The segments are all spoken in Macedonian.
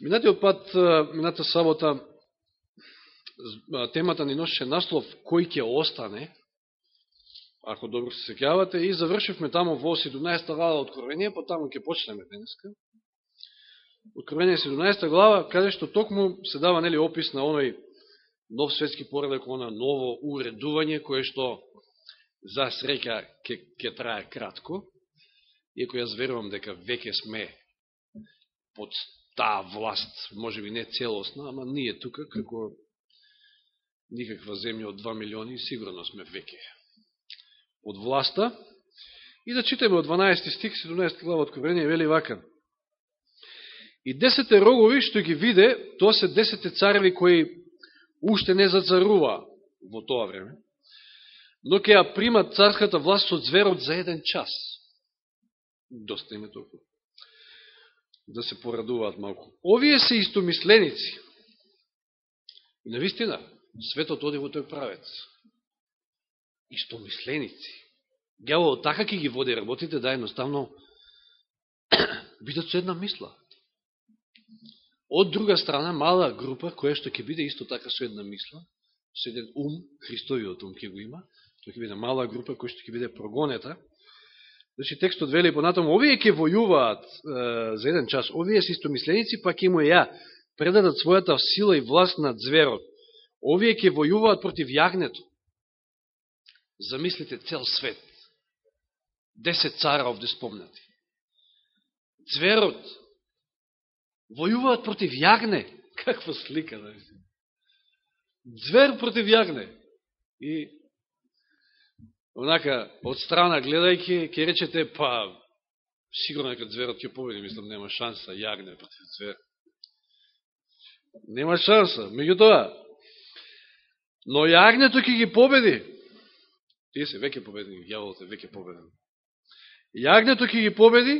Минатиот пат, мината сабота, темата ни носеше наслов кој ќе остане, ако добро се секјавате, и завршивме тамо во 17 глава Откровение, по таму ќе почнеме денеска. Откровение 17 глава, каде што токму се дава нели опис на оној нов светски поредок, она ново уредување, кое што за среќа ќе, ќе трае кратко, иако јас верувам дека веќе сме под таа власт, може би не целосна, ама ние тука, како никаква земја од 2 милиони, сигурно сме веќе од власта. И да читаме од 12 стих, 17 глава од Откровение, вели вака. И десете рогови што ги виде, тоа се десете цареви кои уште не зацарува во тоа време, но ќе ја примат царската власт од зверот за еден час. Доста име толку да се порадуваат малку. Овие се истомисленици. И навистина, светот оди во тој правец. Истомисленици. Гјавол така ќе ги води работите да едноставно бидат со една мисла. Од друга страна, мала група, која што ќе биде исто така со една мисла, со еден ум, Христовиот ум ќе го има, тој ќе биде мала група која што ќе биде прогонета, Значи, текстот вели понатаму, овие ќе војуваат е, за еден час, овие се истомисленици, па ќе му ја предадат својата сила и власт над зверот. Овие ќе војуваат против јагнето. Замислите цел свет. Десет цара овде спомнати. Зверот. Војуваат против јагне. Каква слика, да Звер против јагне. И онака, од страна гледајќи, ќе речете, па, сигурно дека зверот ќе победи, мислам, нема шанса, јагне против звер. Нема шанса. меѓутоа, но јагнето ќе ги победи. Тие се веќе победени, јаволот е веќе победен. Јагнето ќе ги победи,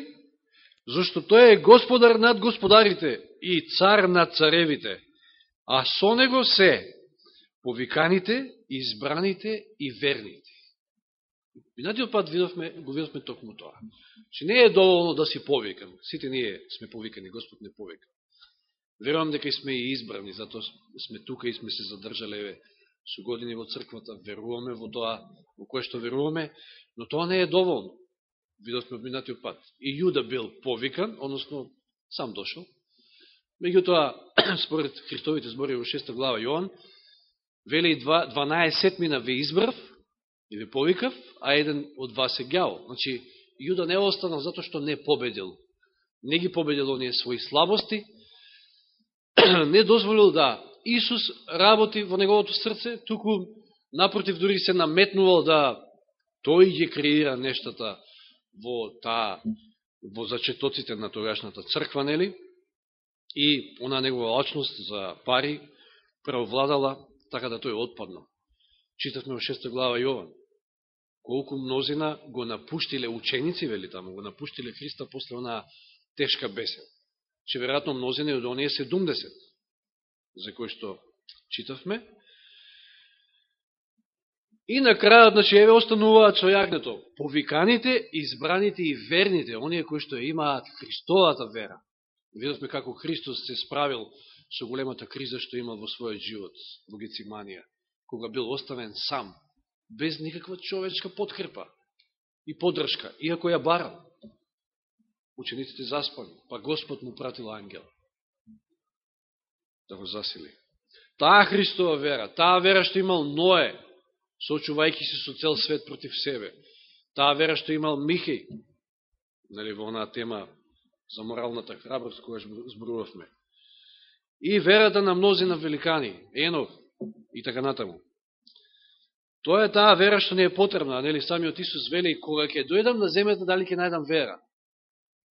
зашто тој е господар над господарите и цар над царевите, а со него се повиканите, избраните и верните. Минатиот пат видовме, го видовме токму тоа. Че не е доволно да си повикан. Сите ние сме повикани, Господ не повика. Верувам дека и сме и избрани, затоа сме тука и сме се задржале еве, со години во црквата. Веруваме во тоа, во кое што веруваме, но тоа не е доволно. Видовме минатиот пат. И Јуда бил повикан, односно сам дошол. Меѓутоа, според Христовите збори во 6 глава Јоан, вели 12 мина ве избрав, и ви повикав, а еден од вас е гјавол. Значи, Јуда не останал затоа што не победил. Не ги победил оние своји слабости, не дозволил да Исус работи во неговото срце, туку напротив дури се наметнувал да тој ги креира нештата во таа во зачетоците на тогашната црква, нели? И она негова очност за пари преовладала, така да тој отпаднал. Читавме во 6 глава Јован колку мнозина го напуштиле ученици, вели таму, го напуштиле Христа после она тешка бесед. Че веројатно мнозина од оние 70, за кои што читавме. И на крајот, значи, еве остануваат со јагнето. Повиканите, избраните и верните, оние кои што имаат Христовата вера. Видовме како Христос се справил со големата криза што имал во својот живот, во Гециманија, кога бил оставен сам без никаква човечка подкрепа и подршка, иако ја барал. Учениците заспали, па Господ му пратил ангел да го засили. Таа Христова вера, таа вера што имал Ное, сочувајќи се со цел свет против себе, таа вера што имал Михеј, нали, во онаа тема за моралната храброст која зборувавме, и верата на мнозина великани, Енов и така натаму. Тоа е таа вера што не е потребна, нели самиот Исус вели кога ќе дојдам на земјата дали ќе најдам вера.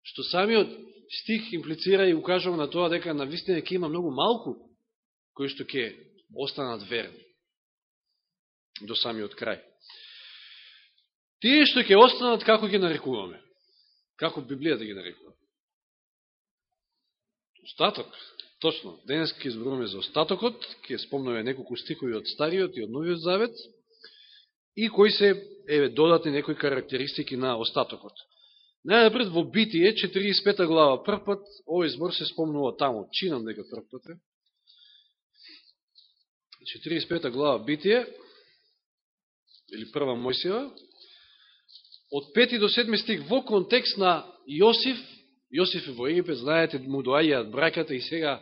Што самиот стих имплицира и укажува на тоа дека на вистина ќе има многу малку кои што ќе останат верни до самиот крај. Тие што ќе останат како ги нарекуваме? Како Библијата ги нарекува? Остаток. Точно. Денес ќе изборуваме за остатокот, ќе спомнаме неколку стихови од Стариот и од Новиот Завет и кои се еве додатни некои карактеристики на остатокот. Најнапред во Битие, 45 глава, првпат овој збор се спомнува таму, чинам дека првпат е. 45 глава Битие, или прва Мојсиева, од 5 до 7 стих во контекст на Јосиф, Јосиф е во Египет, знаете, му доаѓаат браката и сега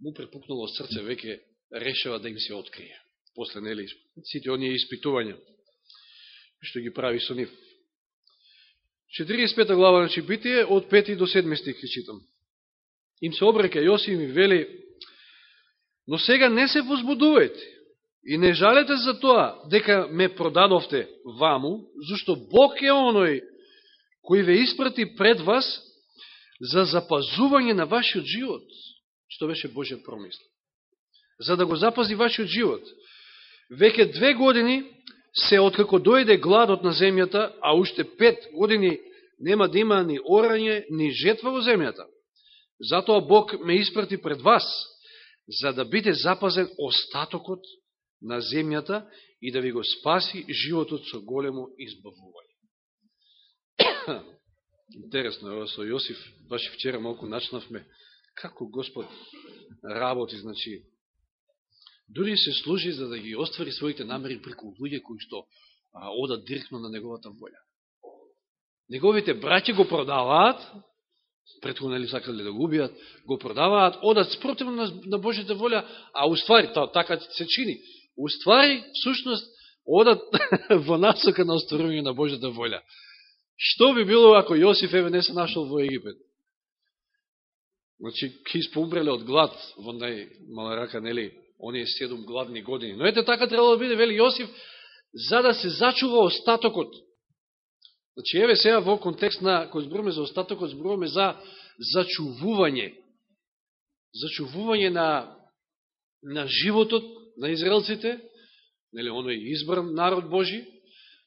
му препукнало срце, веќе решава да им се открие. После, нели, сите оние испитувања, што ги прави со нив. 45 глава, значи, битие, од 5 до 7 стих ќе читам. Им се обрека Јосиф и вели, но сега не се возбудувајте и не жалете за тоа дека ме продадовте ваму, зашто Бог е оној кој ве испрати пред вас за запазување на вашиот живот, што беше Божја промисла. За да го запази вашиот живот. Веќе две години се откако дојде гладот на земјата, а уште пет години нема да има ни орање, ни жетва во земјата. Затоа Бог ме испрати пред вас, за да биде запазен остатокот на земјата и да ви го спаси животот со големо избавување. Интересно е со Јосиф, баш вчера малку начнавме како Господ работи, значи, дури се служи за да ги оствари своите намери преку луѓе кои што а, одат директно на неговата волја. Неговите браќа го продаваат, претходно нели сакале да го убијат, го продаваат, одат спротивно на, на Божјата волја, а уствари, та, така се чини. Уствари, всушност, одат во насока на остварување на Божјата волја. Што би било ако Јосиф еве не се нашол во Египет? Значи, ки испумреле од глад во најмала рака, нели, оние седум гладни години. Но ете така требало да биде, вели Јосиф, за да се зачува остатокот. Значи, еве сега во контекст на, кој зборуваме за остатокот, зборуваме за зачувување. Зачувување на, на животот на израелците, нели, оној избран народ Божи,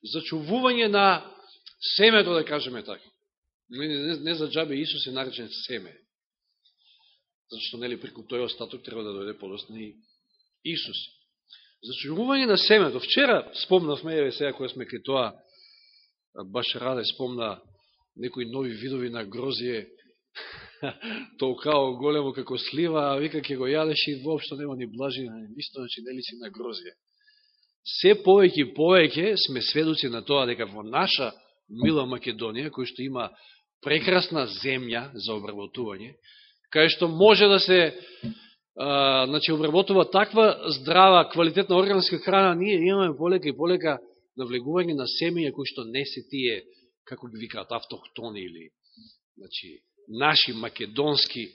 зачувување на семето, да кажеме така. Не, не, не за джабе Исус е наречен семе. Зашто, нели, преку тој остаток треба да дојде подосна и Исус. Зачувување на семето. Вчера спомнавме, еве сега која сме кај тоа, баш раде спомна некои нови видови на грозие, толкао големо како слива, а вика ќе го јадеш и воопшто нема ни блажина, нисто, значи не личи на грозие. Се повеќе и повеќе сме сведоци на тоа дека во наша мила Македонија, кој што има прекрасна земја за обработување, кај што може да се а, значи, обработува таква здрава, квалитетна органска храна, ние имаме полека и полека навлегување на семеја кои што не се тие, како ги викаат, автохтони или значи, наши македонски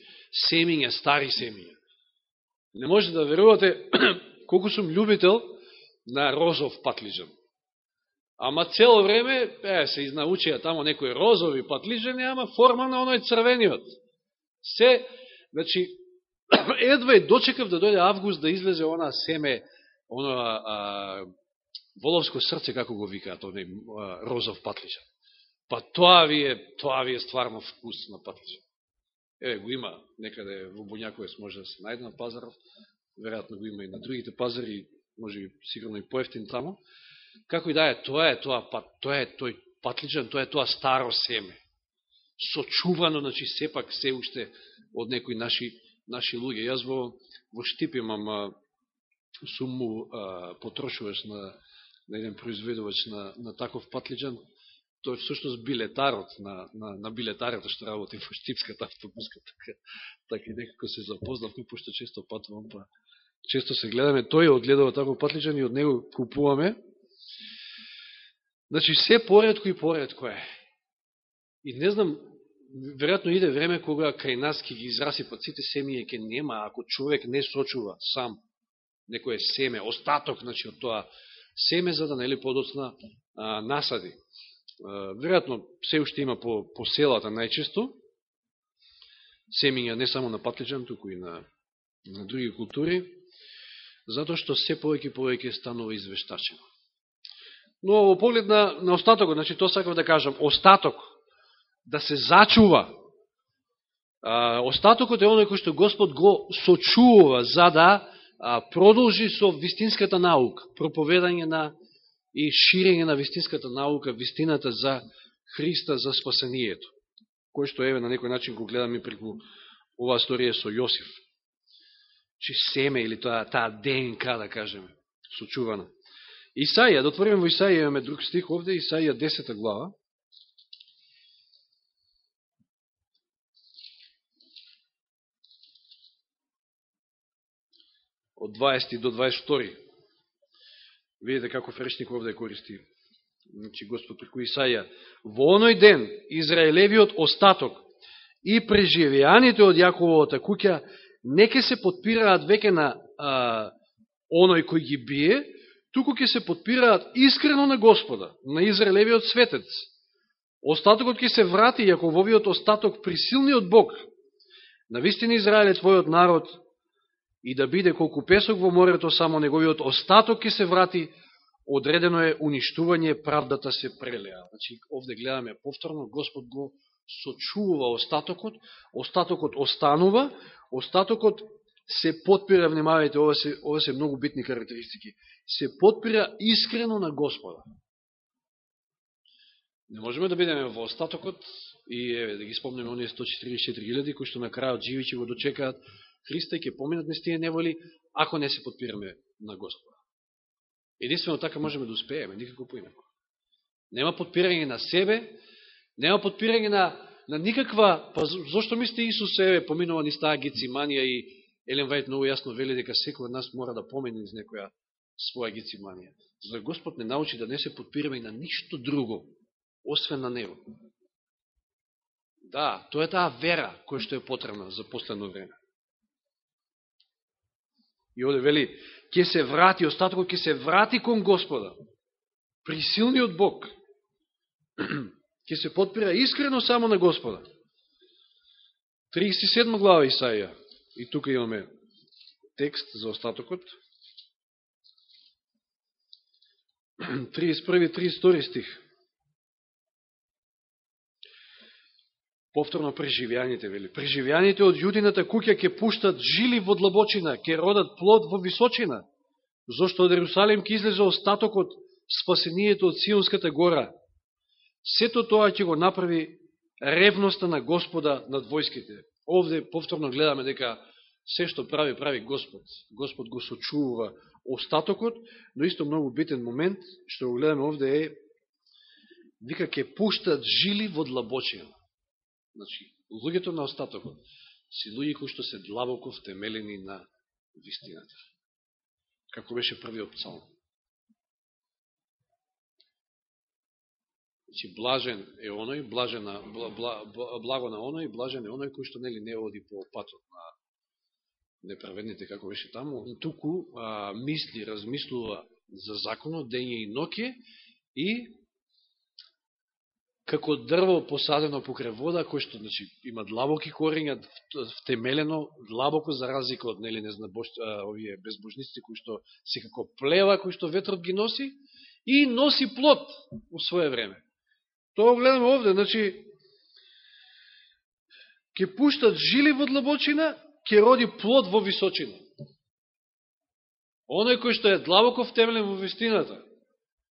семиња стари семиња. Не може да верувате колку сум љубител на розов патлиџан. Ама цело време, е, се изнаучија тамо некои розови патлиджани, ама форма на оној црвениот. Се, значи, едва е дочекав да дојде август да излезе она семе, оно а, воловско срце, како го викаат, оној розов патлича. Па тоа ви е, тоа ви е стварно вкус на патлича. Еве, го има некаде во Буњаковец може да се најде на пазаров, веројатно го има и на другите пазари, може би сигурно и поевтин тамо. Како и да е, тоа е тоа, па, тоа е тој патличан, тоа е тоа старо семе. Сочувано, значи, сепак се уште од некои наши, наши луѓе. Јас во, во Штип имам, а, сум му а, потрошуваш на, на еден произведувач на, на таков патлиджан, тој е всушност билетарот на, на, на билетарот што работи во Штипската автобуска, така, така и некако се запознавме, пошто често патувам, па често се гледаме, тој одгледава таков патлиджан и од него купуваме, Значи, се поредко и поредко е. И не знам, веројатно иде време кога кај нас ќе ги израсипат сите семија ќе нема, ако човек не сочува сам некое семе, остаток значи, од тоа семе, за да нели подоцна а, насади. А, веројатно се уште има по, по селата најчесто, семиња не само на патличан, туку и на, на други култури, затоа што се повеќе повеќе станува извештачено. Но во поглед на, на остатокот, значи тоа сакав да кажам, остаток, да се зачува. А, остатокот е оној кој што Господ го сочувува за да а, продолжи со вистинската наука, проповедање на и ширење на вистинската наука, вистината за Христа за спасението, кој што еве на некој начин го гледаме преку оваа сторија со Јосиф. Чи семе или тоа, таа ДНК, да кажеме, сочувана. Исаија, да отвориме во Исаија, имаме друг стих овде, Исаија 10 глава. Од 20 до 22. Видите како фрешник овде користи. Значи, Господ преку Исаја. Во оној ден, Израелевиот остаток и преживеаните од Јакововата куќа не ке се подпираат веќе на а, оној кој ги бие, туку ке се подпираат искрено на Господа, на Израелевиот светец. Остатокот ќе се врати, Јакововиот остаток присилниот Бог. На вистина Израел е твојот народ и да биде колку песок во морето, само неговиот остаток ќе се врати, одредено е уништување, правдата се прелеа. Значи, овде гледаме повторно, Господ го сочува остатокот, остатокот останува, остатокот се подпира, внимавајте, ова се, ова се многу битни карактеристики, се подпира искрено на Господа. Не можеме да бидеме во остатокот и еве, да ги спомнеме оние 144.000 кои што на крајот живи ќе го дочекаат Христа и ќе поминат не стие неволи, ако не се подпираме на Господа. Единствено така можеме да успееме, никако поинако. Нема подпирање на себе, нема подпирање на, на никаква, па зашто мислите Исус е поминува ни стаа гециманија и Елен Вајт многу јасно вели дека секој од нас мора да помени из некоја своја гициманија. За да Господ не научи да не се подпираме и на ништо друго, освен на Него. Да, тоа е таа вера која што е потребна за последно време. И оде вели, ќе се врати, остатокот ќе се врати кон Господа. Присилниот Бог. ќе се подпира искрено само на Господа. 37 глава Исаија. И тука имаме текст за остатокот. 31-32 стих. Повторно преживјаните, вели. Преживјаните од јудината куќа ќе пуштат жили во длабочина, ќе родат плод во височина, зашто од Ерусалим ќе излезе остатокот спасението од Сионската гора. Сето тоа ќе го направи ревноста на Господа над војските овде повторно гледаме дека се што прави, прави Господ. Господ го сочува остатокот, но исто многу битен момент, што го гледаме овде е, вика, ќе пуштат жили во длабочина. Значи, луѓето на остатокот си луѓе кои што се длабоко втемелени на вистината. Како беше првиот псалм. Значи, блажен е оној, блажена, бла, бла, благо на оној, блажен е оној кој што нели не оди по патот на неправедните, како беше таму, туку а, мисли, размислува за законот, дење и ноке и како дрво посадено покрај вода, кој што значи, има длабоки корења, втемелено, длабоко за разлика од нели, не знам, бош, а, овие безбожници кои што се како плева, кои што ветрот ги носи, и носи плод во своје време. Тоа гледаме овде, значи, ќе пуштат жили во длабочина, ќе роди плод во височина. Оној кој што е длабоко втемелен во вистината,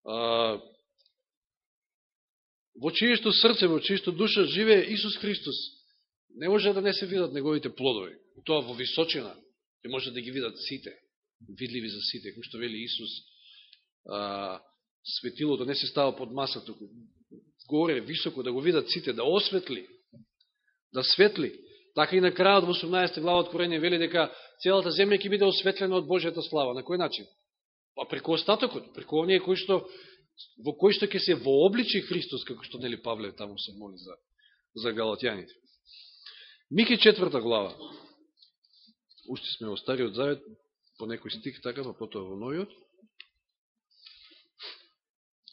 а, во чијешто срце, во чијешто душа живее Исус Христос, не може да не се видат неговите плодови. Тоа во височина, ќе може да ги видат сите, видливи за сите, кој што вели Исус, а, светилото да не се става под масата, горе, високо, да го видат сите, да осветли, да светли. Така и на крајот во 18 глава Откровение вели дека целата земја ќе биде осветлена од Божјата слава. На кој начин? Па преку остатокот, преку оние кои што во кој што ќе се вообличи Христос, како што нели Павле таму се моли за за галатјаните. Мики четврта глава. Уште сме во Стариот Завет, по некој стик така, па потоа во Новиот.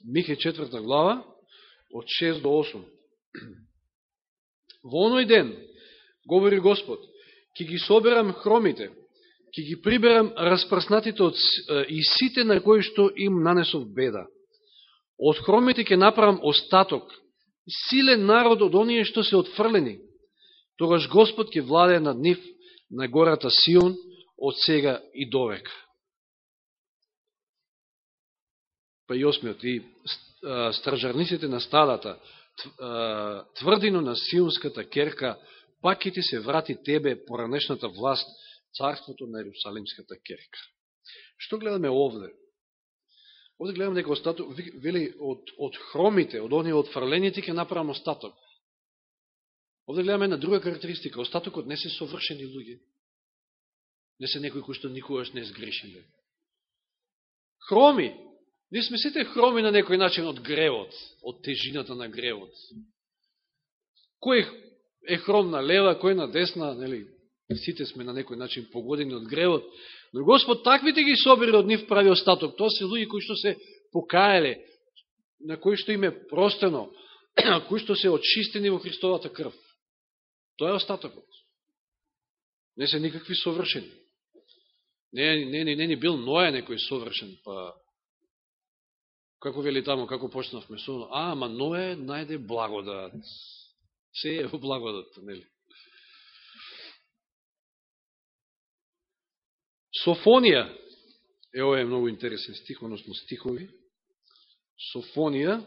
Михе четврта глава, од 6 до 8. Во оној ден, говори Господ, ќе ги соберам хромите, ќе ги приберам распрснатите од, и сите на кои што им нанесов беда. Од хромите ќе направам остаток, силен народ од оние што се отфрлени. Тогаш Господ ќе владе над нив на гората Сион од сега и довека. Па и осмиот, и стражарниците на стадата тврдино на Сионската керка, пак ќе ти се врати тебе поранешната власт, царството на Иерусалимската керка. Што гледаме овде? Овде гледам дека остаток, вели, од, од хромите, од оние од фрлените ќе направам остаток. Овде гледаме една друга карактеристика. Остатокот не се совршени луѓе. Не се некои кои што никогаш не сгрешиле. Хроми. Ние сме сите хроми на некој начин од гревот, од тежината на гревот. Кој е хром на лева, кој на десна, нели? Сите сме на некој начин погодени од гревот. Но Господ таквите ги собери од нив прави остаток. Тоа се луѓе кои што се покаеле, на кои што им е простено, кои што се очистени во Христовата крв. Тоа е остатокот. Не се никакви совршени. Не, не, не, не ни бил Ноја некој совршен, па како вели тамо, како почнавме со а, ама Ноја најде благодат. Се е во благодат, нели? Софонија, е ова е многу интересен стих, односно стихови. Софонија,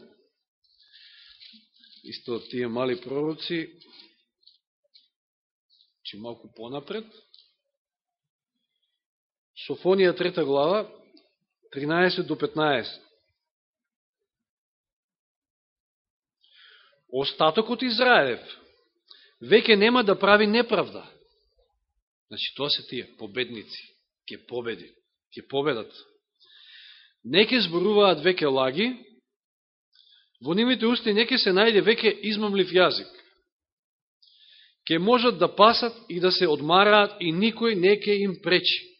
исто тие мали пророци, че малку понапред, Софонија трета глава, 13 до 15. Остатокот Израев веќе нема да прави неправда. Значи, тоа се тие победници ќе победи. ќе победат. Не зборуваат веќе лаги, во нивите усти не се најде веќе измамлив јазик. Ке можат да пасат и да се одмараат и никој не ке им пречи.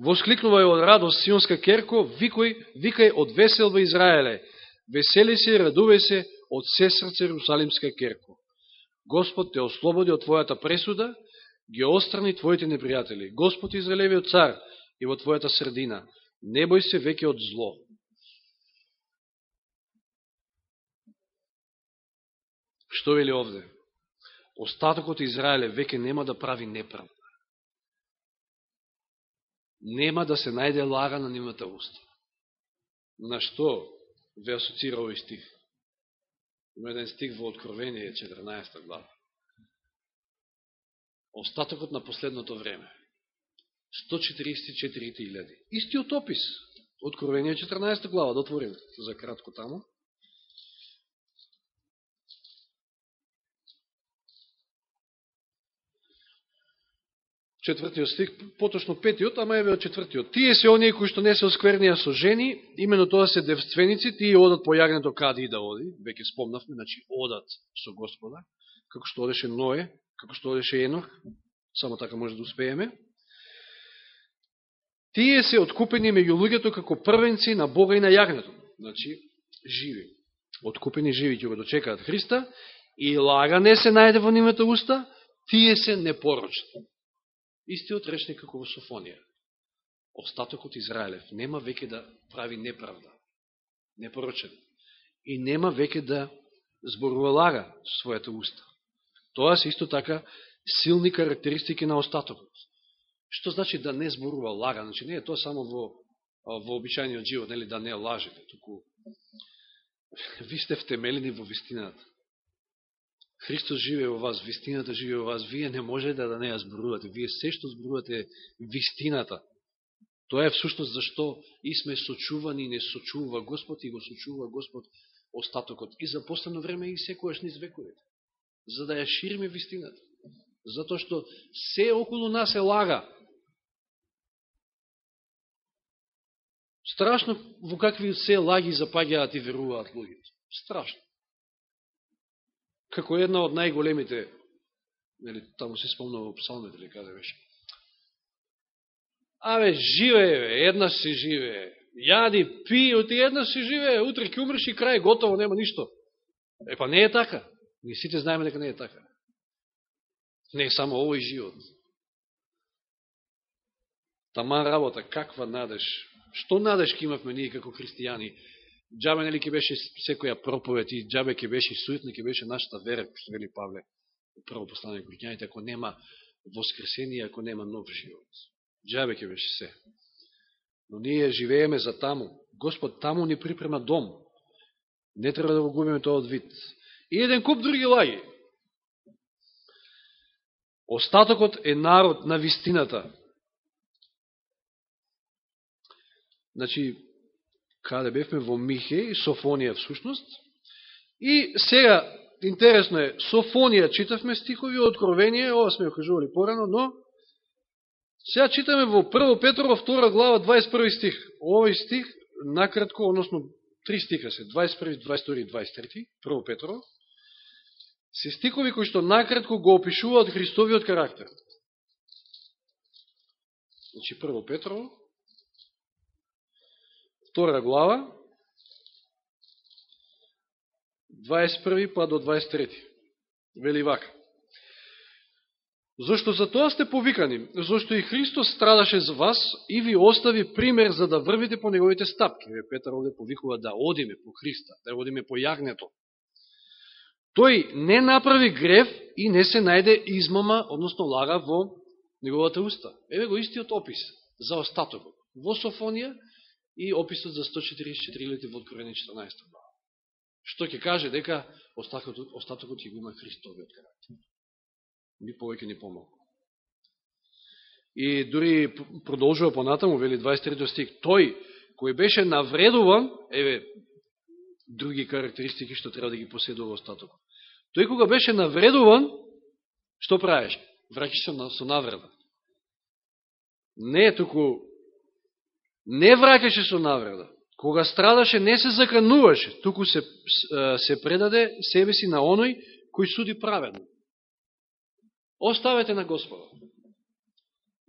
Воскликнувај од радост Сионска керко, викој, викај од веселба Израеле, весели се, радувај се од се срце Русалимска керко. Господ те ослободи од твојата пресуда, ги острани твоите непријатели. Господ Израелевиот цар и во твојата средина. Не бој се веќе од зло. Што вели овде? Остатокот Израеле веќе нема да прави неправда нема да се најде лага на нивната уста. На што ве асоцира овој стих? Има еден стих во Откровение, 14 глава. Остатокот на последното време. 144.000. Истиот опис. Откровение 14 глава, да отворим за кратко таму. Четвртиот стих, поточно петиот, ама еве од четвртиот. Тие се оние кои што не се осквернија со жени, имено тоа се девственици, тие одат по јагнето каде и да оди, веќе спомнавме, значи одат со Господа, како што одеше Ное, како што одеше Енох, само така може да успееме. Тие се откупени меѓу луѓето како првенци на Бога и на јагнето, значи живи. Откупени живи ќе го дочекаат Христа и лага не се најде во нивната уста, тие се непорочни. Истиот речник како во Софонија. Остатокот Израелев нема веќе да прави неправда, непорочен. И нема веќе да зборува лага својата уста. Тоа се исто така силни карактеристики на остатокот. Што значи да не зборува лага? Значи не е тоа само во, во обичајниот живот, нели, да не лажете, туку ви сте втемелени во вистината. Христос живее во вас, вистината живее во вас, вие не можете да не ја зборувате. Вие се што зборувате вистината. Тоа е всушност зашто и сме сочувани и не сочува Господ и го сочува Господ остатокот и за последно време и секојаш низ вековите. За да ја шириме вистината. Затоа што се околу нас е лага. Страшно во какви се лаги запаѓаат и веруваат луѓето. Страшно како една од најголемите, нели, таму се спомнува во псалмите, или каде беше. Абе, живее, еднаш си живее. Јади, пи, оти еднаш си живее, утре ќе умреш и крај, готово, нема ништо. Е, па не е така. Ние сите знаеме дека не е така. Не е само овој живот. Таман работа, каква надеж. Што надеж ке имавме ние како христијани? Джабе нели ке беше секоја проповед и джабе ке беше суетна ке беше нашата вера, што вели Павле, прво послание Коринјаните, ако нема воскресение, ако нема нов живот. Джабе ке беше се. Но ние живееме за таму. Господ таму ни припрема дом. Не треба да го губиме тоа од вид. И еден куп други лаги. Остатокот е народ на вистината. Значи, каде бевме во Михе и Софонија всушност. И сега, интересно е, Софонија читавме стихови, Откровение, ова сме ја кажували порано, но сега читаме во 1 Петрово 2 глава 21 стих. Овој стих, накратко, односно, три стиха се, 21, 22 и 23, 1 Петрово, се стикови кои што накратко го опишуваат Христовиот карактер. Значи, 1 Петрово, втора глава, 21 па до 23. Вели вака. Зошто за тоа сте повикани, зошто и Христос страдаше за вас и ви остави пример за да врвите по неговите стапки. Ве Петар овде повикува да одиме по Христа, да одиме по јагнето. Тој не направи грев и не се најде измама, односно лага во неговата уста. Еве го истиот опис за остатокот. Во Софонија и описот за 144 лети во Откровение 14 глава. Што ќе каже дека остатокот, остатокот ќе го има Христовиот карактер. Ни повеќе, ни помалку. И дури продолжува понатаму, вели 23 стих, тој кој беше навредуван, еве, други карактеристики што треба да ги поседува остатокот. Тој кога беше навредуван, што правеше? Враќаш се на, со навреда. Не е туку не враќаше со навреда. Кога страдаше, не се закануваше, туку се, се предаде себе си на оној кој суди праведно. Оставете на Господа.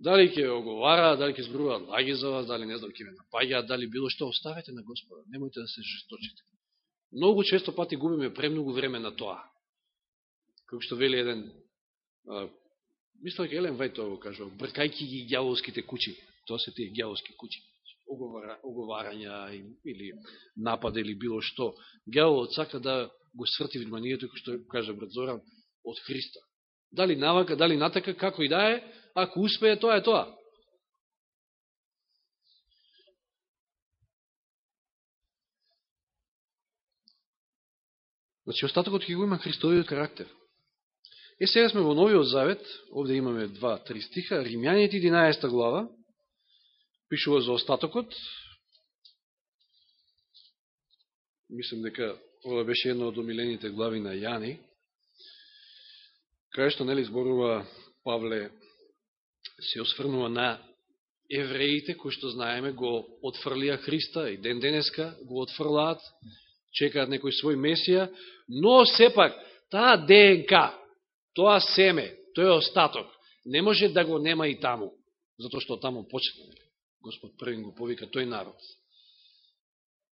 Дали ќе оговара, дали ќе зборуваат лаги за вас, дали не знам ќе ме напаѓаат, дали било што, оставете на Господа. Немојте да се жесточите. Многу често пати губиме премногу време на тоа. Како што вели еден, а, дека Елен Вајто го кажува, бркајки ги гјаволските кучи. Тоа се тие гјаволски кучи оговарања или напад или било што. Гјаволот сака да го сврти вниманието, кој што кажа брат Зоран, од Христа. Дали навака, дали натака, како и да е, ако успее, тоа е тоа. Значи, остатокот ќе го има Христовиот карактер. Е, сега сме во Новиот Завет, овде имаме два-три стиха, Римјаните 11 глава, пишува за остатокот. Мислам дека ова беше едно од омилените глави на Јани. Кај што нели зборува Павле се осврнува на евреите кои што знаеме го отфрлија Христа и ден денеска го отфрлаат, чекаат некој свој месија, но сепак таа ДНК, тоа семе, тој остаток, не може да го нема и таму, затоа што таму почнеме. Господ првин го повика тој народ.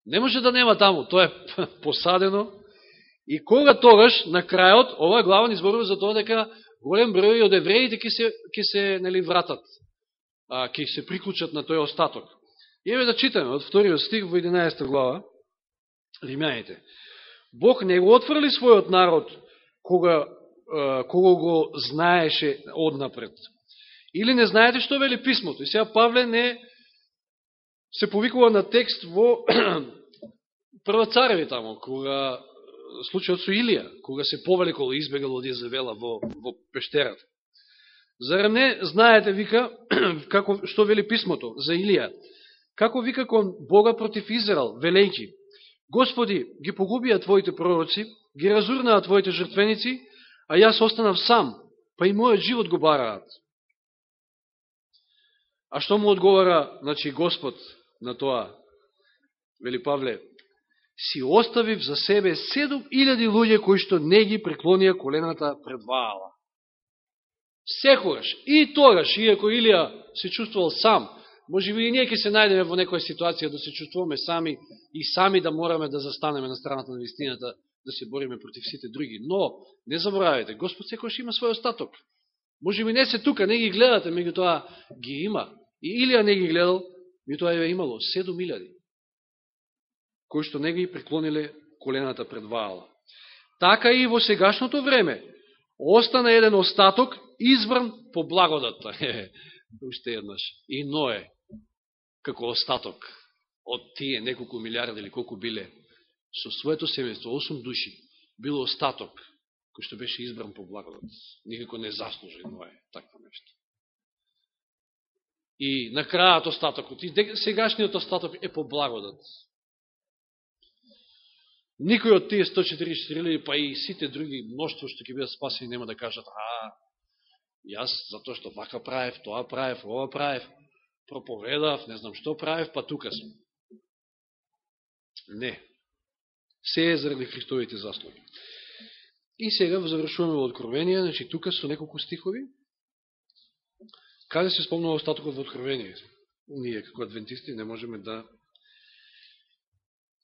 Не може да нема таму, тоа е посадено. И кога тогаш, на крајот, ова глава ни зборува за тоа дека голем број од евреите ќе се, ке се нели, вратат, а, ке се приклучат на тој остаток. И еве да читаме од вториот стих во 11 глава, Римјаните. Бог не го отврли својот народ кога, кога го знаеше однапред. Или не знаете што вели писмото. И сега Павле не се повикува на текст во Прва цареви тамо, кога случајот со Илија, кога се повелеко избегал од Језавела во, во пештерата. Зарем не знаете, вика, како, што вели писмото за Илија? Како вика кон Бога против Израел, велејки, Господи, ги погубија Твоите пророци, ги разурнаа Твоите жртвеници, а јас останав сам, па и мојот живот го бараат. А што му одговара, значи, Господ на тоа? Вели Павле, си оставив за себе 7000 луѓе кои што не ги преклонија колената пред Ваала. Секогаш, и тогаш, иако Илија се чувствувал сам, може би и ние ќе се најдеме во некоја ситуација да се чувствуваме сами и сами да мораме да застанеме на страната на вистината, да се бориме против сите други. Но, не заборавајте, Господ секогаш има свој остаток. Може би не се тука, не ги гледате, меѓутоа ги има. И Илија не ги гледал, меѓу тоа е имало 7000 кои што не ги преклониле колената пред Ваала. Така и во сегашното време остана еден остаток избран по благодата. Уште еднаш. И Ное, како остаток од тие неколку милиарди или колку биле, со своето семејство, 8 души, било остаток, кој што беше избран по благодат. Никако не заслужено е такво нешто. И на крајот остатокот, и сегашниот остаток е по благодат. Никој од тие 144.000, па и сите други мноштво што ќе бидат спасени нема да кажат, а, јас затоа што вака правев, тоа правев, ова правев, проповедав, не знам што правев, па тука сум. Не. Се е заради Христовите заслуги. И сега завршуваме во Откровение, значи тука со неколку стихови. Каде се спомнува остатокот во Откровение? Ние, како адвентисти, не можеме да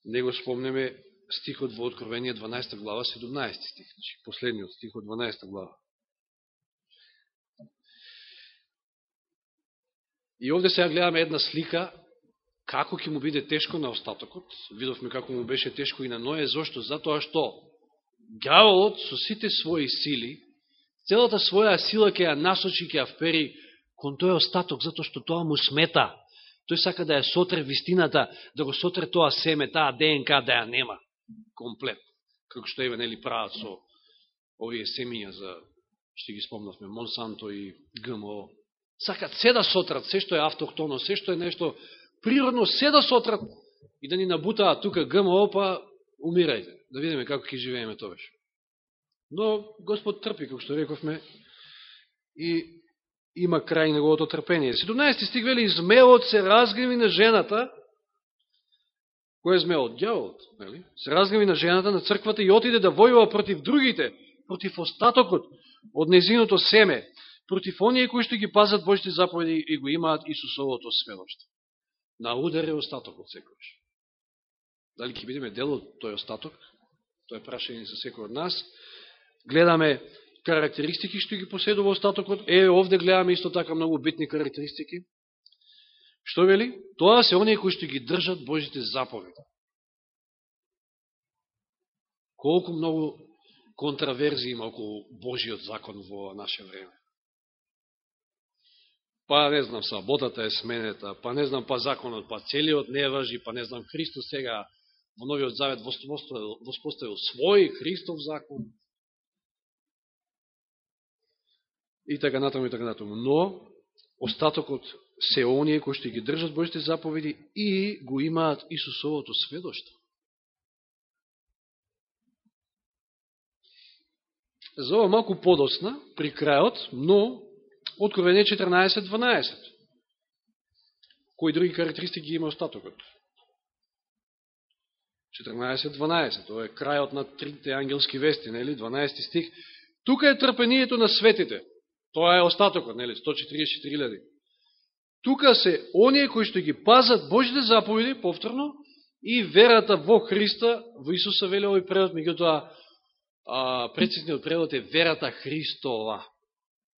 не го спомнеме стихот во Откровение 12 глава, 17 стих, значи последниот стих од 12 глава. И овде сега гледаме една слика како ќе му биде тешко на остатокот. Видовме како му беше тешко и на Ное. Зошто? Затоа што гаволот со сите своји сили, целата своја сила ќе ја насочи, ќе ја впери кон тој остаток, затоа што тоа му смета. Тој сака да ја сотре вистината, да го сотре тоа семе, таа ДНК да ја нема комплет. Како што еве нели прават со овие семиња за што ги спомнавме Монсанто и ГМО. Сакат се да сотрат, се што е автохтоно, се што е нешто природно, се да сотрат и да ни набутаат тука ГМО, па умирајте. Да видиме како ќе живееме тоа. Но Господ трпи, како што рековме, и има крај неговото трпение. 17 стиг вели, змеот се разгриви на жената, кој е змеот? Дјаволот, нели? Се разгриви на жената на црквата и отиде да војува против другите, против остатокот од незиното семе, против оние кои што ги пазат Божите заповеди и го имаат Исусовото сведоштво. На удар е остатокот секојаш. Дали ќе бидеме дел од тој остаток? Тоа е прашање за секој од нас. Гледаме карактеристики што ги поседува остатокот. Е, овде гледаме исто така многу битни карактеристики. Што вели? Тоа се оние кои што ги држат Божите заповеди. Колку многу контраверзии има околу Божиот закон во наше време. Па не знам, саботата е сменета, па не знам, па законот, па целиот не важи, па не знам, Христос сега во Новиот Завет воспоставил, воспоставил свој Христов закон. И така натаму, и така натаму. Но, остатокот се оние кои што ги држат Божите заповеди и го имаат Исусовото сведоштво. За ова малку подосна при крајот, но Откровение 14.12. Кои други карактеристики има остатокот? 14.12. Тоа е крајот на трите ангелски вести, нели? 12 стих. Тука е трпението на светите. Тоа е остатокот, нели? 144.000. Тука се оние кои што ги пазат Божите заповеди, повторно, и верата во Христа, во Исуса вели овој превод, меѓутоа прецизниот превод е верата Христова.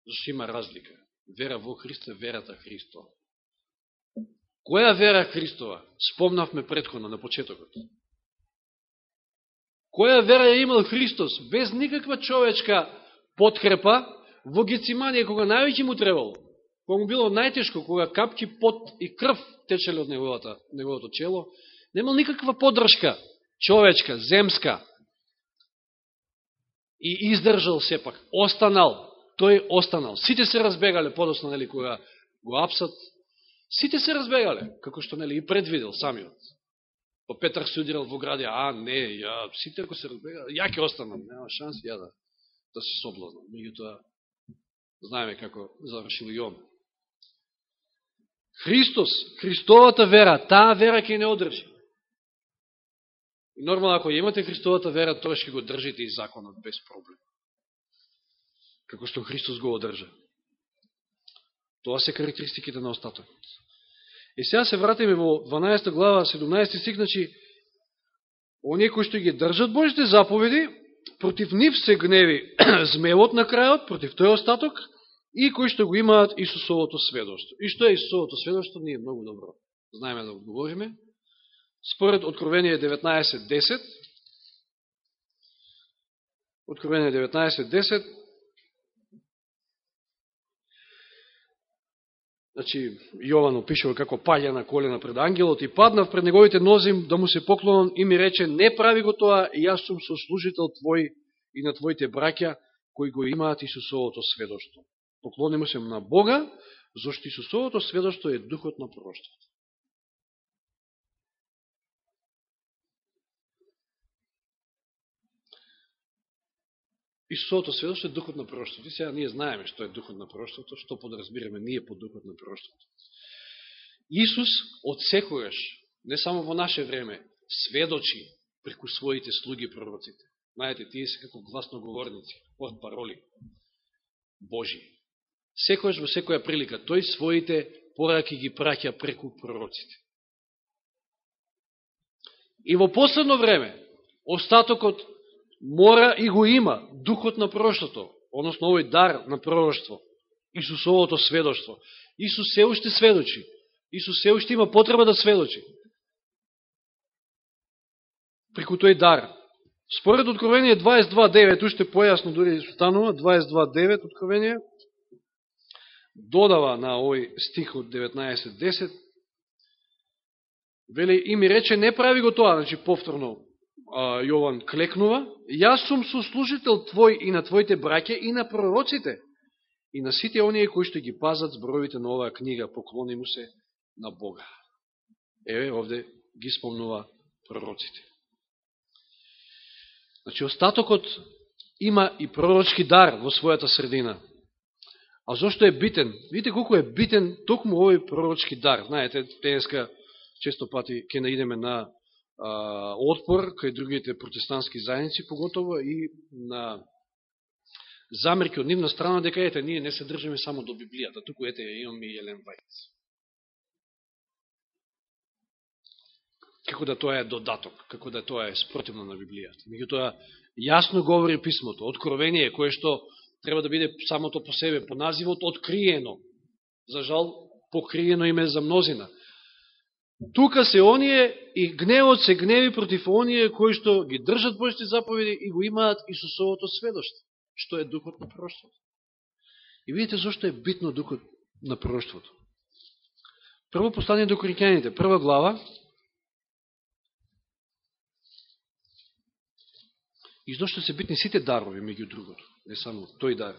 Зашто има разлика. Вера во Христа, верата Христова. Која вера Христова? Спомнавме предходно на почетокот. Која вера е имал Христос без никаква човечка подкрепа во Гециманија, кога највеќе му требало? Кога му било најтешко, кога капки пот и крв течеле од неговото, неговото чело, немал никаква поддршка, човечка, земска. И издржал сепак, останал, тој останал. Сите се разбегале подосно, нели, кога го апсат, сите се разбегале, како што нели и предвидел самиот. По Петар се удирал во градија, а не, ја, сите ако се разбегале, ја ќе останам, нема шанс ја да, да се соблазнам. Меѓутоа, знаеме како завршил и он. Христос, Христовата вера, таа вера ќе не одржи. И нормално, ако имате Христовата вера, тоа ќе го држите и законот без проблем како што Христос го одржа. Тоа се карактеристиките на остатокот. И сега се вратиме во 12 глава, 17 стих, значи, оние кои што ги држат Божите заповеди, против нив се гневи змеот на крајот, против тој остаток, и кои што го имаат Исусовото сведоштво. И што е Исусовото сведоштво, ние многу добро знаеме да говориме. Според Откровение 19.10, Откровение 19.10, значи, Јован опишува како паѓа на колена пред ангелот и паднав пред неговите нози да му се поклонам и ми рече, не прави го тоа, јас сум сослужител твој и на твоите браќа, кои го имаат Исусовото сведоштво. Поклониме се на Бога, зашто Исусовото сведоштво е духот на пророштвото. Исусовото сведоштво е духот на пророштвото. И сега ние знаеме што е духот на пророштвото, што подразбираме ние по духот на пророштвото. Исус од секојаш, не само во наше време, сведочи преку своите слуги пророците. Знаете, тие се како гласноговорници, од пароли, Божи. Секојаш во секоја прилика, тој своите пораки ги праќа преку пророците. И во последно време, остатокот мора и го има духот на прошлото, односно овој дар на пророќство, Исусовото сведоштво. Исус се уште сведочи. Исус се уште има потреба да сведочи. Преку тој дар. Според Откровение 22.9, уште појасно дури да станува, 22.9 Откровение, додава на овој стих од 19.10, вели, и ми рече, не прави го тоа, значи повторно, Јован клекнува, јас сум сослужител твој и на твоите браке и на пророците и на сите оние кои што ги пазат зборовите на оваа книга, поклони му се на Бога. Еве, овде ги спомнува пророците. Значи, остатокот има и пророчки дар во својата средина. А зошто е битен? Видите колко е битен токму овој пророчки дар. Знаете, денеска често пати ќе наидеме на отпор кај другите протестантски заедници, поготово и на замерки од нивна страна, дека ете, ние не се држиме само до Библијата, туку ете, имаме и Елен Вајц. Како да тоа е додаток, како да тоа е спротивно на Библијата. Меѓутоа, јасно говори писмото, откровение, кое што треба да биде самото по себе, по називот откриено. За жал, покриено име за мнозина. Тука се оние и гневот се гневи против оние кои што ги држат Божите заповеди и го имаат Исусовото сведоштво, што е духот на пророштвото. И видите зашто е битно духот на пророштвото. Прво послание до Коринќаните, прва глава, и зашто се битни сите дарови, меѓу другото, не само тој дар.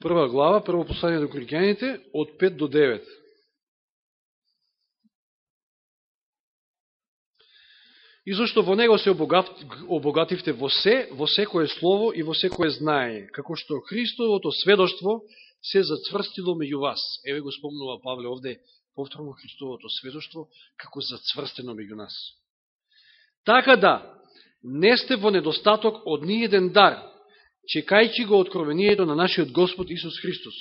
Прва глава, прво послание до Коринќаните, од 5 до 9. И зашто во него се обогативте во се, во секое слово и во секое знаење, како што Христовото сведоштво се зацврстило меѓу вас. Еве го спомнува Павле овде повторно Христовото сведоштво како зацврстено меѓу нас. Така да, не сте во недостаток од ниједен дар, чекајќи го откровението на нашиот Господ Исус Христос,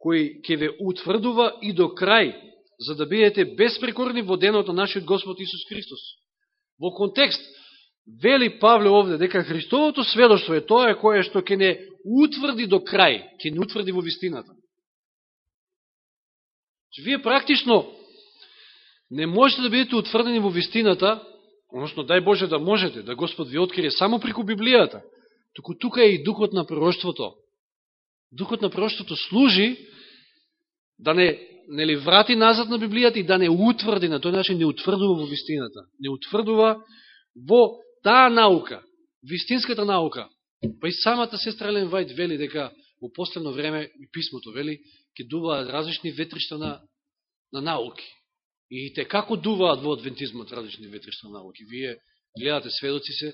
кој ќе ве утврдува и до крај, за да бидете безпрекорни во денот на нашиот Господ Исус Христос. Во контекст, вели Павле овде, дека Христовото сведоштво е тоа кое што ќе не утврди до крај, ќе не утврди во вистината. Вие практично не можете да бидете утврдени во вистината, односно дај Боже да можете, да Господ ви открие само преку Библијата, туку тука е и духот на пророштвото. Духот на пророштвото служи да не нели, врати назад на Библијата и да не утврди, на тој начин не утврдува во вистината. Не утврдува во таа наука, вистинската наука. Па и самата сестра Елен Вајд вели дека во последно време, и писмото вели, ќе дуваат различни ветришта на, на науки. И те како дуваат во адвентизмот различни ветришта на науки? Вие гледате сведоци се,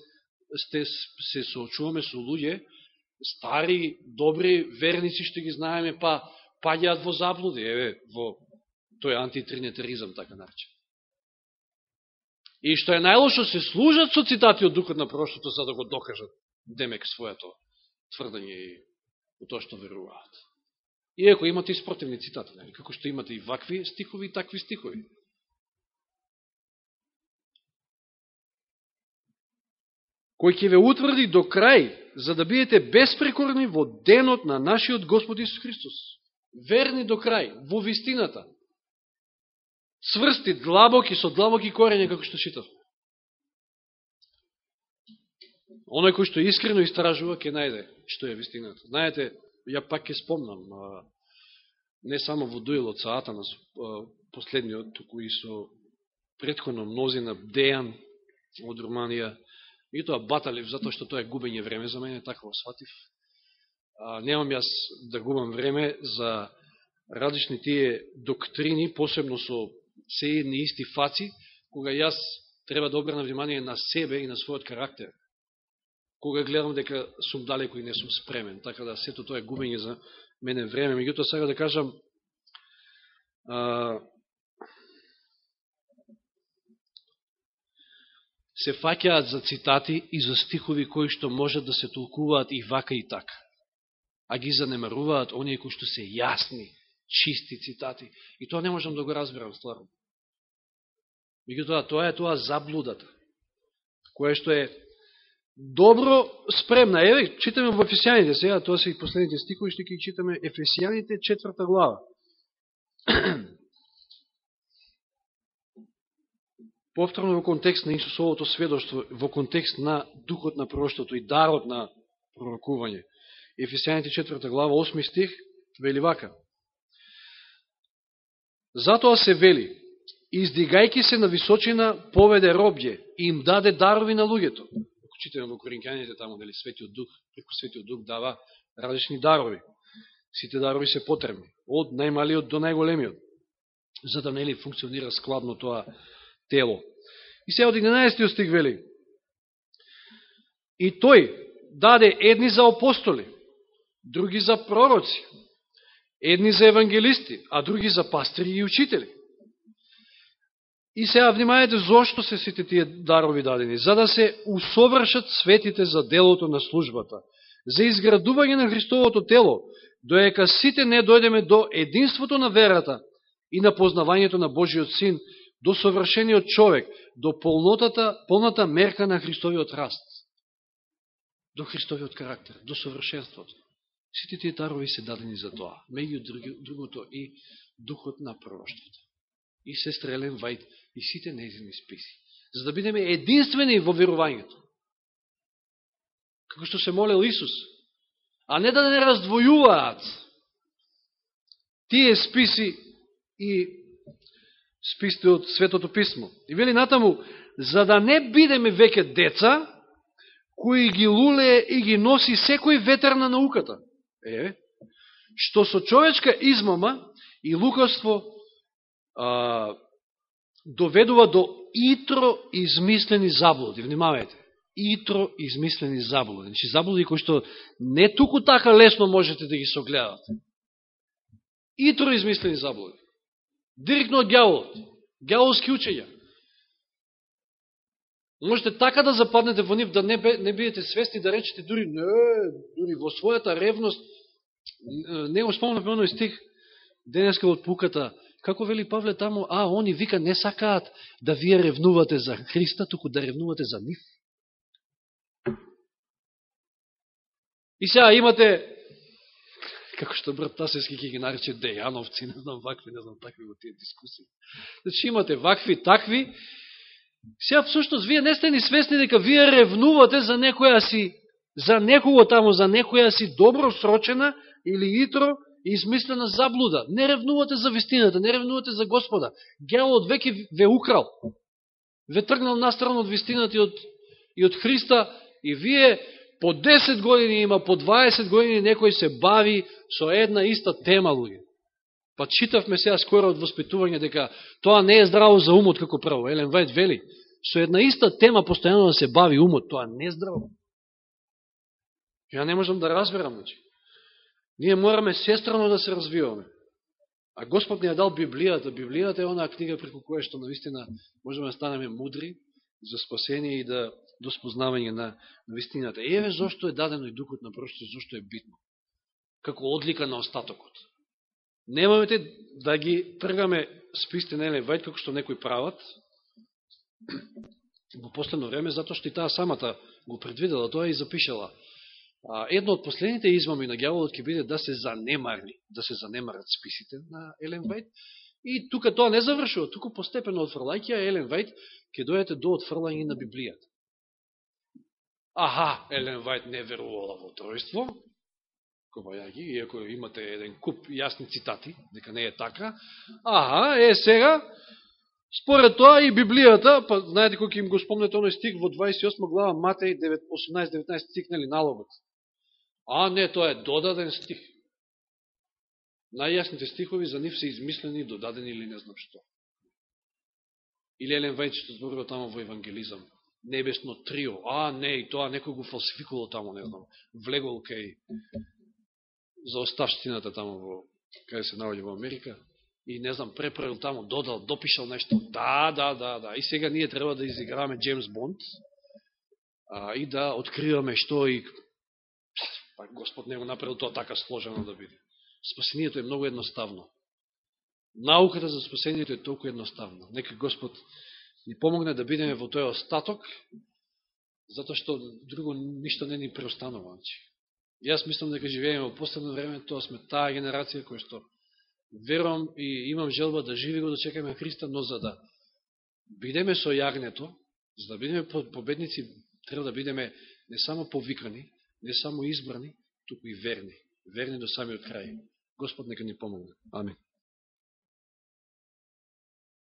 сте, се соочуваме со луѓе, стари, добри верници што ги знаеме, па паѓаат во заблуди, еве, во тој антитринетаризам, така нарече. И што е најлошо, се служат со цитати од Духот на прошлото, за да го докажат демек своето тврдање и у тоа што веруваат. Иако имате и спротивни цитати, нали? како што имате и вакви стихови и такви стихови. кој ќе ве утврди до крај, за да бидете безпрекорни во денот на нашиот Господ Исус Христос верни до крај, во вистината. Сврсти длабоки со длабоки корење, како што читав. Оној кој што искрено истражува, ќе најде што е вистината. Знаете, ја пак ќе спомнам, не само во дуелот со Атанас, последниот, туку и со предходно мнозина Дејан од Руманија, и тоа баталив, затоа што тоа е губење време за мене, така го сватив. А, немам јас да губам време за различни тие доктрини, посебно со се едни исти фаци, кога јас треба да обрана внимание на себе и на својот карактер. Кога гледам дека сум далеко и не сум спремен, така да сето тоа е губење за мене време. Меѓутоа сега да кажам, а, се фаќаат за цитати и за стихови кои што можат да се толкуваат и вака и така. А ги занемаруваат оние кои што се јасни, чисти цитати. И тоа не можам да го разберам стварно. Меѓутоа, тоа е тоа заблудата, кое што е добро спремна. Еве, читаме во Ефесијаните, сега тоа се и последните стикови што ќе читаме Ефесијаните, четврта глава. Повторно во контекст на Исусовото сведоштво, во контекст на духот на пророштото и дарот на пророкување. Ефесијаните 4 глава, 8 стих, вели вака. Затоа се вели, издигајки се на височина, поведе робје и им даде дарови на луѓето. Ако читаме во Коринќаните, таму, дали Светиот Дух, преку Светиот Дух дава различни дарови. Сите дарови се потребни, од најмалиот до најголемиот, за да нели функционира складно тоа тело. И се од 11 стих вели, и тој даде едни за апостоли, други за пророци, едни за евангелисти, а други за пастири и учители. И сега внимајате зошто се сите тие дарови дадени. За да се усовршат светите за делото на службата, за изградување на Христовото тело, доека сите не дојдеме до единството на верата и на познавањето на Божиот Син, до совршениот човек, до полнотата, полната мерка на Христовиот раст, до Христовиот карактер, до совршенството. Сите тие дарови се дадени за тоа. Меѓу другото и духот на пророштвото. И се стрелен Вајд и сите незини списи. За да бидеме единствени во верувањето. Како што се молел Исус. А не да не раздвојуваат тие списи и списите од Светото Писмо. И вели натаму, за да не бидеме веќе деца, кои ги луле и ги носи секој ветер на науката е, што со човечка измама и лукавство а, доведува до итро измислени заблуди. Внимавајте. Итро измислени заблуди. Значи заблуди кои што не туку така лесно можете да ги согледате. Итро измислени заблуди. Директно од гјаволот. Гјаволски учења. Можете така да западнете во нив, да не, не бидете свесни, да речете дури, не, дури во својата ревност, не го спомнаме оној стих, денеска од пуката, како вели Павле таму, а, они вика, не сакаат да вие ревнувате за Христа, туку да ревнувате за нив. И сега имате, како што брат Тасевски ќе ги нарече дејановци, не знам вакви, не знам такви во тие дискусии. Значи имате вакви, такви, Сега, всушност, вие не сте ни свесни дека вие ревнувате за некоја си, за некого таму, за некоја си добро срочена или итро измислена заблуда. Не ревнувате за вистината, не ревнувате за Господа. Гелот веќе ве украл. Ве тргнал настрано од вистината и од, и од Христа и вие по 10 години има, по 20 години некој се бави со една иста тема, луѓе. Па читавме сега скоро од воспитување дека тоа не е здраво за умот како прво. Елен Вајд вели, со една иста тема постојано да се бави умот, тоа не е здраво. Ја не можам да разберам, значи. Ние мораме сестрано да се развиваме. А Господ ни ја дал Библијата. Библијата е онаа книга преку која што наистина можеме да станеме мудри за спасение и да до спознавање на, на вистината. Еве зашто е дадено и духот на прошто, зашто е битно. Како одлика на остатокот. Немамете да ги тргаме списите на Елен Вајд, како што некои прават, во последно време, затоа што и таа самата го предвидела, тоа и запишала. Едно од последните измами на гјаволот ќе биде да се занемарни, да се занемарат списите на Елен Вајд. И тука тоа не завршува, туку постепено отфрлајќа Елен Вајд ќе дојдете до отфрлање на Библијата. Аха, Елен Вајд не верувала во тројство, Кобајаги, иако имате еден куп јасни цитати, дека не е така. Аха, е сега, според тоа и Библијата, па знаете кој им го спомнете оној стик во 28 глава Матеј 18-19 стик, нели, налогот. А не, тоа е додаден стих. Најјасните стихови за нив се измислени, додадени или не знам што. Или Елен Вајчето зборува тамо во евангелизам. Небесно трио. А, не, и тоа некој го фалсификувал тамо, не знам. Влегол кај за оставштината таму во, каде се наоѓа во Америка. И не знам, преправил таму додал, допишал нешто. Да, да, да, да. И сега ние треба да изиграваме Джеймс Бонд а, и да откриваме што и па Господ не го направил тоа така сложено да биде. Спасението е многу едноставно. Науката за спасението е толку едноставна Нека Господ ни помогне да бидеме во тој остаток, затоа што друго ништо не ни преостанува. Значи. Јас мислам дека живееме во последно време, тоа сме таа генерација која што верувам и имам желба да живи го да чекаме Христа, но за да бидеме со јагнето, за да бидеме победници, треба да бидеме не само повикани, не само избрани, туку и верни. Верни до самиот крај. Господ нека ни помогне. Амин.